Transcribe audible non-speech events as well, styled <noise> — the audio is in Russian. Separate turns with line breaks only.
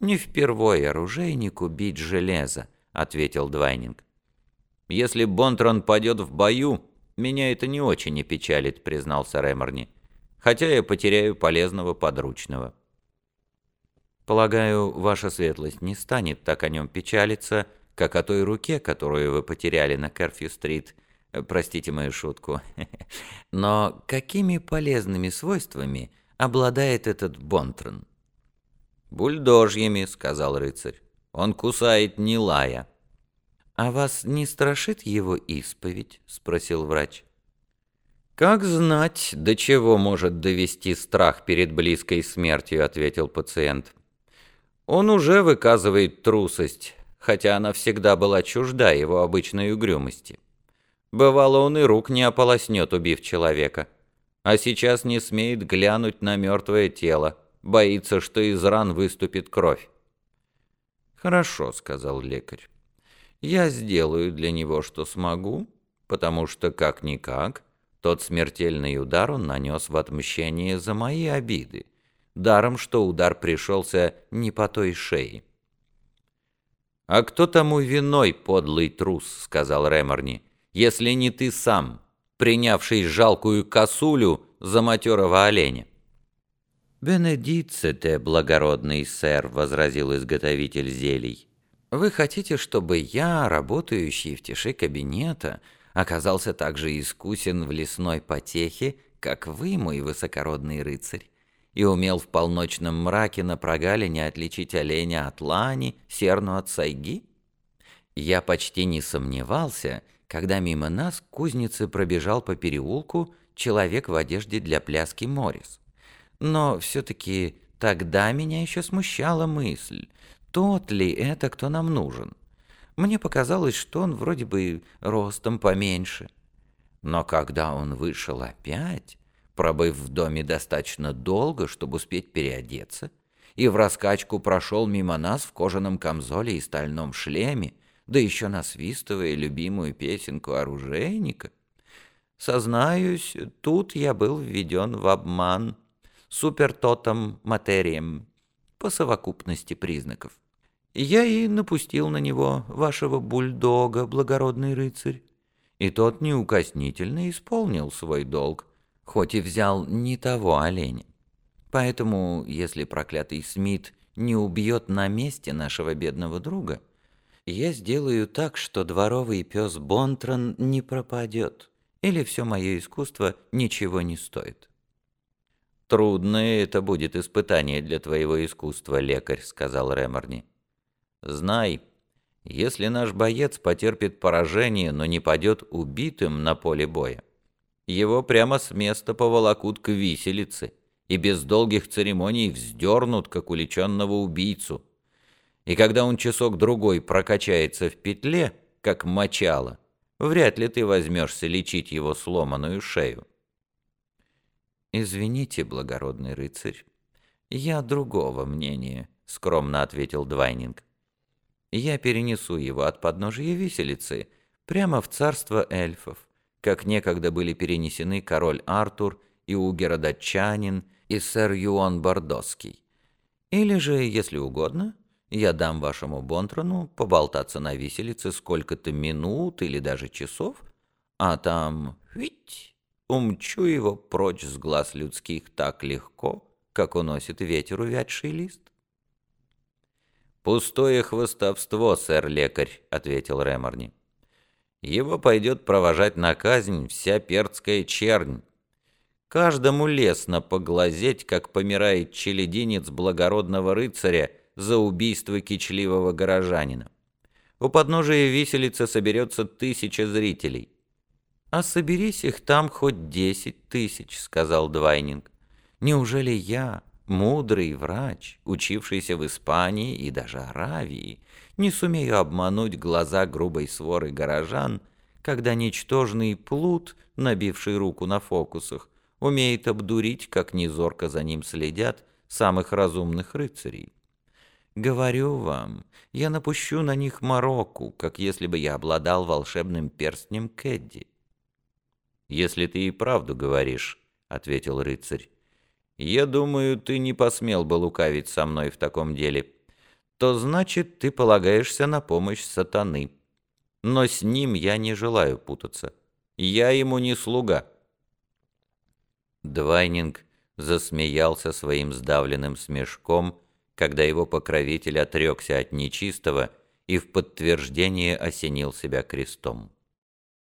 «Не впервой оружейнику бить железо», — ответил Двайнинг. «Если Бонтрон падет в бою, меня это не очень и печалит», — признался Реморни. «Хотя я потеряю полезного подручного». «Полагаю, ваша светлость не станет так о нем печалиться, как о той руке, которую вы потеряли на Керфью-стрит. Простите мою шутку. <laughs> Но какими полезными свойствами обладает этот Бонтрон?»
«Бульдожьями», — сказал рыцарь. «Он кусает не лая».
«А вас не страшит его исповедь?» — спросил врач.
«Как знать, до чего может довести страх перед близкой смертью», — ответил пациент. «Он уже выказывает трусость, хотя она всегда была чужда его обычной угрюмости. Бывало, он и рук не ополоснет, убив человека, а сейчас не смеет глянуть на мертвое тело, боится, что из ран выступит кровь.
«Хорошо», — сказал лекарь. «Я сделаю для него, что смогу, потому что, как-никак, тот смертельный удар он нанес в отмщение за мои обиды, даром, что удар пришелся не по той шее».
«А кто тому виной, подлый трус?» — сказал Реморни. «Если не ты сам, принявший жалкую косулю за матерого оленя».
«Бенедиците, благородный сэр», — возразил изготовитель зелий. «Вы хотите, чтобы я, работающий в тиши кабинета, оказался так же искусен в лесной потехе, как вы, мой высокородный рыцарь, и умел в полночном мраке на прогалине отличить оленя от лани, серну от сайги? Я почти не сомневался, когда мимо нас к кузнице пробежал по переулку человек в одежде для пляски Морис. Но все-таки тогда меня еще смущала мысль, тот ли это, кто нам нужен. Мне показалось, что он вроде бы ростом поменьше. Но когда он вышел опять, пробыв в доме достаточно долго, чтобы успеть переодеться, и в раскачку прошел мимо нас в кожаном камзоле и стальном шлеме, да еще насвистывая любимую песенку оружейника, сознаюсь, тут я был введен в обман — супертотом материем по совокупности признаков. Я и напустил на него вашего бульдога, благородный рыцарь, и тот неукоснительно исполнил свой долг, хоть и взял не того оленя. Поэтому, если проклятый Смит не убьет на месте нашего бедного друга, я сделаю так, что дворовый пес Бонтрон не пропадет, или все мое искусство ничего не стоит.
«Трудное это будет испытание для твоего искусства, лекарь», — сказал Реморни. «Знай, если наш боец потерпит поражение, но не падет убитым на поле боя, его прямо с места поволокут к виселице и без долгих церемоний вздернут, как уличенного убийцу. И когда он часок-другой прокачается в петле, как мочало, вряд ли ты возьмешься лечить его сломанную шею.
«Извините, благородный рыцарь, я другого мнения», — скромно ответил Двайнинг. «Я перенесу его от подножия виселицы прямо в царство эльфов, как некогда были перенесены король Артур и Угеродатчанин и сэр Юон Бордоский. Или же, если угодно, я дам вашему Бонтрону поболтаться на виселице сколько-то минут или даже часов, а там... Ведь умчу его прочь с глаз людских так легко, как уносит ветер увядший лист.
«Пустое хвостовство, сэр-лекарь», — ответил Реморни. «Его пойдет провожать на казнь вся перцкая чернь. Каждому лестно поглазеть, как помирает челединец благородного рыцаря за убийство кичливого горожанина. У подножия виселицы соберется тысяча зрителей.
«А соберись их там хоть десять тысяч», — сказал Двайнинг. «Неужели я, мудрый врач, учившийся в Испании и даже Аравии, не сумею обмануть глаза грубой своры горожан, когда ничтожный плут, набивший руку на фокусах, умеет обдурить, как незорко за ним следят, самых разумных рыцарей? Говорю вам, я напущу на них мороку, как если бы я обладал волшебным перстнем Кэдди.
«Если ты и правду говоришь», — ответил рыцарь. «Я думаю, ты не посмел бы лукавить со мной в таком деле.
то значит ты полагаешься на помощь сатаны. Но с ним я не желаю путаться. Я ему не слуга». Двайнинг засмеялся своим сдавленным смешком, когда его покровитель отрекся от нечистого и в подтверждение осенил себя крестом.